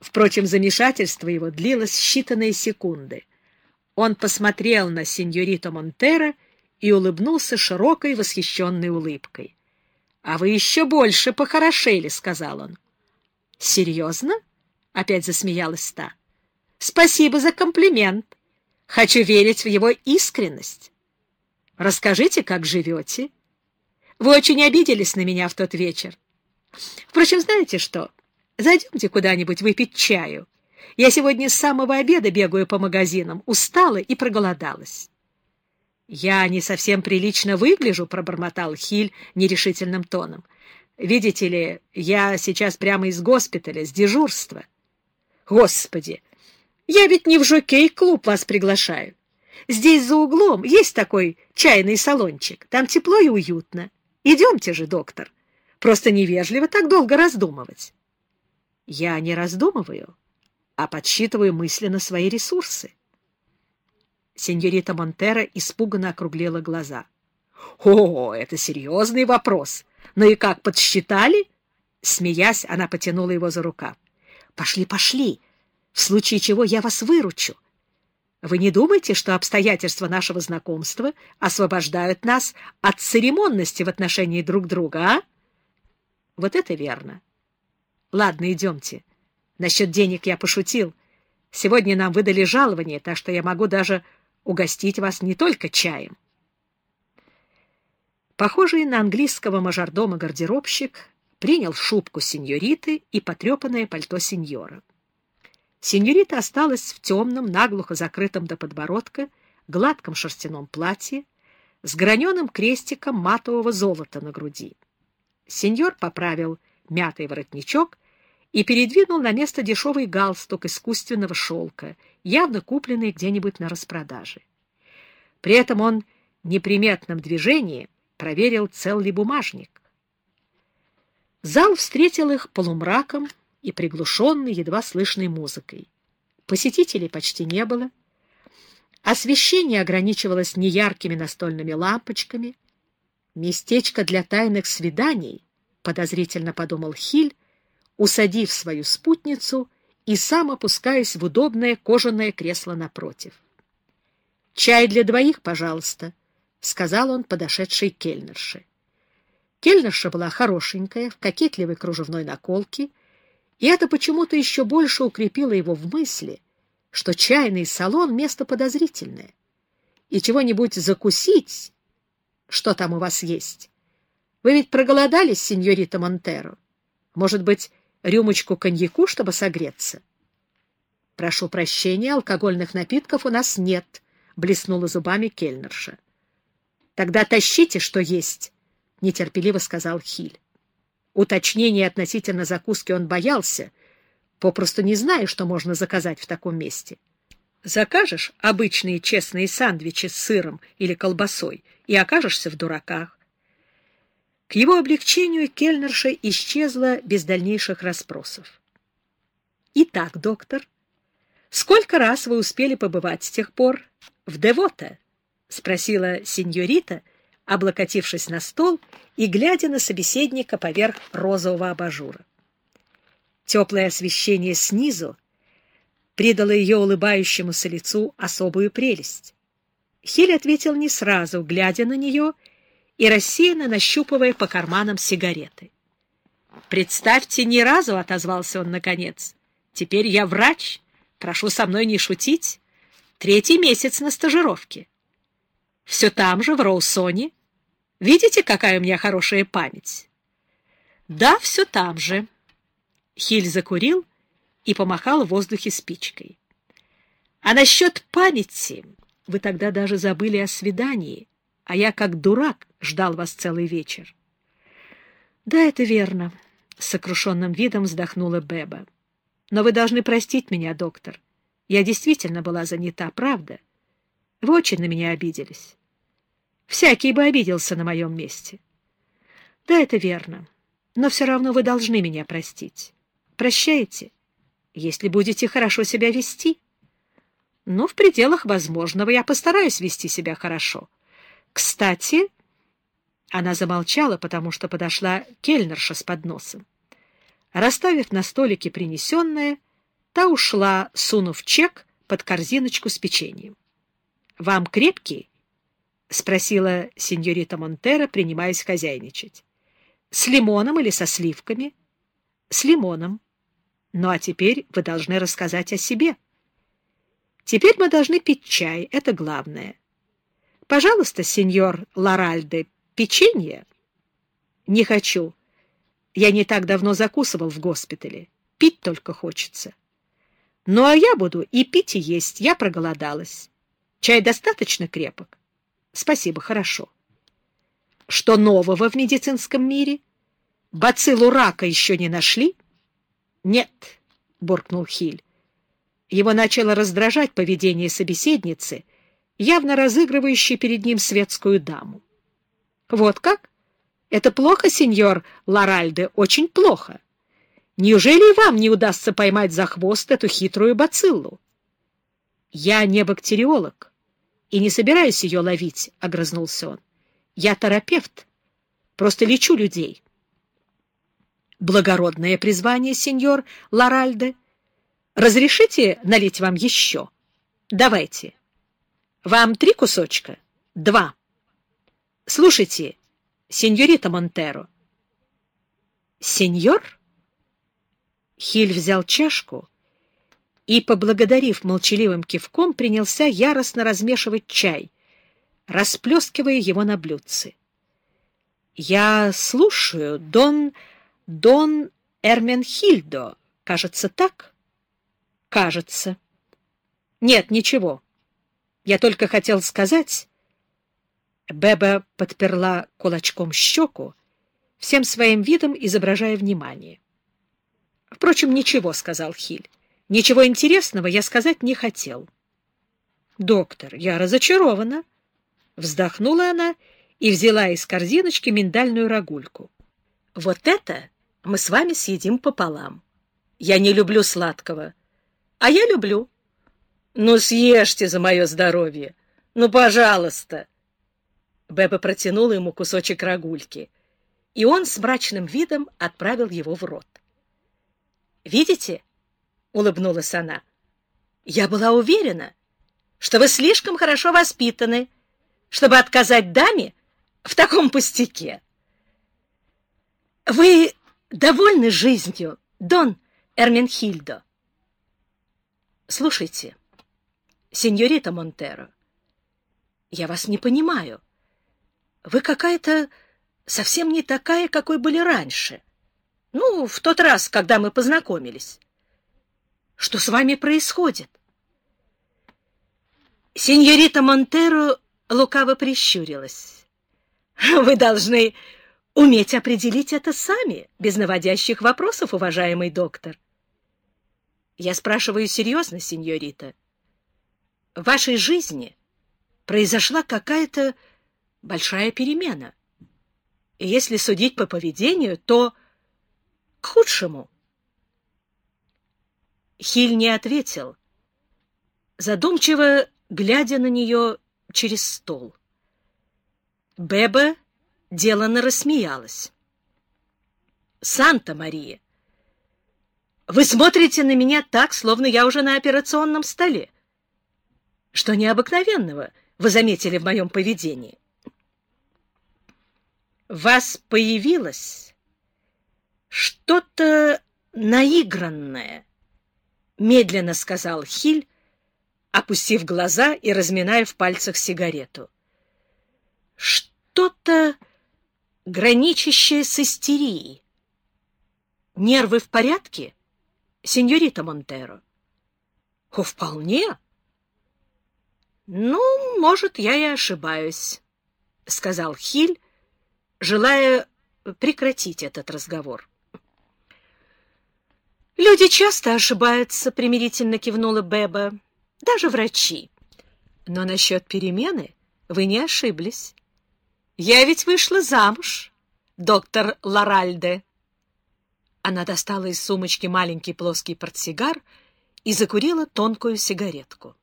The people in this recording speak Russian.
Впрочем, замешательство его длилось считанные секунды. Он посмотрел на сеньориту Монтера и улыбнулся широкой восхищенной улыбкой. — А вы еще больше похорошели, — сказал он. — Серьезно? — опять засмеялась та. — Спасибо за комплимент. Хочу верить в его искренность. Расскажите, как живете? Вы очень обиделись на меня в тот вечер. Впрочем, знаете что? Зайдемте куда-нибудь выпить чаю. Я сегодня с самого обеда бегаю по магазинам, устала и проголодалась. — Я не совсем прилично выгляжу, — пробормотал Хиль нерешительным тоном. — Видите ли, я сейчас прямо из госпиталя, с дежурства. — Господи! Я ведь не в жокей-клуб вас приглашаю. Здесь за углом есть такой чайный салончик. Там тепло и уютно. Идемте же, доктор. Просто невежливо так долго раздумывать. Я не раздумываю, а подсчитываю мысленно свои ресурсы. Сеньорита Монтера испуганно округлила глаза. — О, это серьезный вопрос. Ну и как, подсчитали? Смеясь, она потянула его за рукав. — Пошли, пошли. В случае чего я вас выручу. Вы не думаете, что обстоятельства нашего знакомства освобождают нас от церемонности в отношении друг друга, а? Вот это верно. Ладно, идемте. Насчет денег я пошутил. Сегодня нам выдали жалование, так что я могу даже угостить вас не только чаем. Похожий на английского мажордома гардеробщик принял шубку сеньориты и потрепанное пальто сеньора. Сеньорита осталась в темном, наглухо закрытом до подбородка, гладком шерстяном платье с граненым крестиком матового золота на груди. Сеньор поправил мятый воротничок и передвинул на место дешевый галстук искусственного шелка, явно купленный где-нибудь на распродаже. При этом он неприметным движением проверил, цел ли бумажник. Зал встретил их полумраком и приглушенной, едва слышной музыкой. Посетителей почти не было. Освещение ограничивалось неяркими настольными лампочками. Местечко для тайных свиданий, подозрительно подумал Хиль, усадив свою спутницу и сам опускаясь в удобное кожаное кресло напротив. «Чай для двоих, пожалуйста», — сказал он подошедшей кельнерше. Кельнерша была хорошенькая, в кокетливой кружевной наколке, и это почему-то еще больше укрепило его в мысли, что чайный салон — место подозрительное, и чего-нибудь закусить, что там у вас есть. Вы ведь проголодались, сеньорита Монтеро? Может быть, рюмочку коньяку, чтобы согреться? — Прошу прощения, алкогольных напитков у нас нет, — блеснула зубами кельнерша. — Тогда тащите, что есть, — нетерпеливо сказал Хиль. Уточнения относительно закуски он боялся, попросту не зная, что можно заказать в таком месте. Закажешь обычные честные сандвичи с сыром или колбасой и окажешься в дураках. К его облегчению кельнерша исчезла без дальнейших расспросов. «Итак, доктор, сколько раз вы успели побывать с тех пор в Девоте?» — спросила сеньорита, облокотившись на стол и глядя на собеседника поверх розового абажура. Теплое освещение снизу придало ее улыбающемуся лицу особую прелесть. Хиль ответил не сразу, глядя на нее и рассеянно нащупывая по карманам сигареты. «Представьте, ни разу!» — отозвался он наконец. «Теперь я врач. Прошу со мной не шутить. Третий месяц на стажировке. Все там же, в Роусоне. Видите, какая у меня хорошая память?» «Да, все там же». Хиль закурил и помахал в воздухе спичкой. «А насчет памяти вы тогда даже забыли о свидании» а я, как дурак, ждал вас целый вечер. — Да, это верно, — с сокрушенным видом вздохнула Беба. — Но вы должны простить меня, доктор. Я действительно была занята, правда? Вы очень на меня обиделись. Всякий бы обиделся на моем месте. — Да, это верно, но все равно вы должны меня простить. Прощайте, если будете хорошо себя вести. Ну, в пределах возможного я постараюсь вести себя хорошо. — кстати, она замолчала, потому что подошла кельнерша с подносом. Расставив на столике принесенное, Та ушла, сунув чек под корзиночку с печеньем. — Вам крепкий? — спросила сеньорита Монтера, принимаясь хозяйничать. — С лимоном или со сливками? — С лимоном. Ну а теперь вы должны рассказать о себе. Теперь мы должны пить чай, это главное. Пожалуйста, сеньор Лоральде, печенье? Не хочу. Я не так давно закусывал в госпитале. Пить только хочется. Ну, а я буду и пить, и есть. Я проголодалась. Чай достаточно крепок? Спасибо, хорошо. Что нового в медицинском мире? Бациллу рака еще не нашли? Нет, буркнул Хиль. Его начало раздражать поведение собеседницы, явно разыгрывающей перед ним светскую даму. Вот как? Это плохо, сеньор Лоральде, очень плохо. Неужели и вам не удастся поймать за хвост эту хитрую бациллу? — Я не бактериолог и не собираюсь ее ловить, — огрызнулся он. — Я терапевт, просто лечу людей. — Благородное призвание, сеньор Лоральде. Разрешите налить вам еще? — Давайте. — Вам три кусочка? — Два. — Слушайте, сеньорита Монтеро. — Сеньор? — Хиль взял чашку и, поблагодарив молчаливым кивком, принялся яростно размешивать чай, расплескивая его на блюдце. — Я слушаю, Дон... Дон Эрменхильдо. Кажется, так? — Кажется. — Нет, ничего. Я только хотел сказать... Беба подперла кулачком щеку, всем своим видом изображая внимание. — Впрочем, ничего, — сказал Хиль. — Ничего интересного я сказать не хотел. — Доктор, я разочарована. Вздохнула она и взяла из корзиночки миндальную рагульку. — Вот это мы с вами съедим пополам. Я не люблю сладкого. А я люблю. Ну, съешьте за мое здоровье. Ну, пожалуйста. Беба протянула ему кусочек рагульки, и он с мрачным видом отправил его в рот. Видите? — улыбнулась она. — Я была уверена, что вы слишком хорошо воспитаны, чтобы отказать даме в таком пустяке. — Вы довольны жизнью, Дон Эрменхильдо? — Слушайте, сеньорита Монтеро, я вас не понимаю. Вы какая-то совсем не такая, какой были раньше. Ну, в тот раз, когда мы познакомились. Что с вами происходит? Сеньорита Монтеро лукаво прищурилась. Вы должны уметь определить это сами, без наводящих вопросов, уважаемый доктор. Я спрашиваю серьезно, сеньорита. В вашей жизни произошла какая-то большая перемена. И если судить по поведению, то к худшему. Хиль не ответил, задумчиво глядя на нее через стол. Беба деланно рассмеялась. «Санта-Мария, вы смотрите на меня так, словно я уже на операционном столе. Что необыкновенного вы заметили в моем поведении?» «Вас появилась что-то наигранное, — медленно сказал Хиль, опустив глаза и разминая в пальцах сигарету. Что-то граничащее с истерией. Нервы в порядке, сеньорита Монтеро? — О, вполне. — Ну, может, я и ошибаюсь, — сказал Хиль, желая прекратить этот разговор. — Люди часто ошибаются, примирительно кивнула Беба. Даже врачи. Но насчет перемены вы не ошиблись. Я ведь вышла замуж, доктор Лоральде. Она достала из сумочки маленький плоский портсигар и закурила тонкую сигаретку.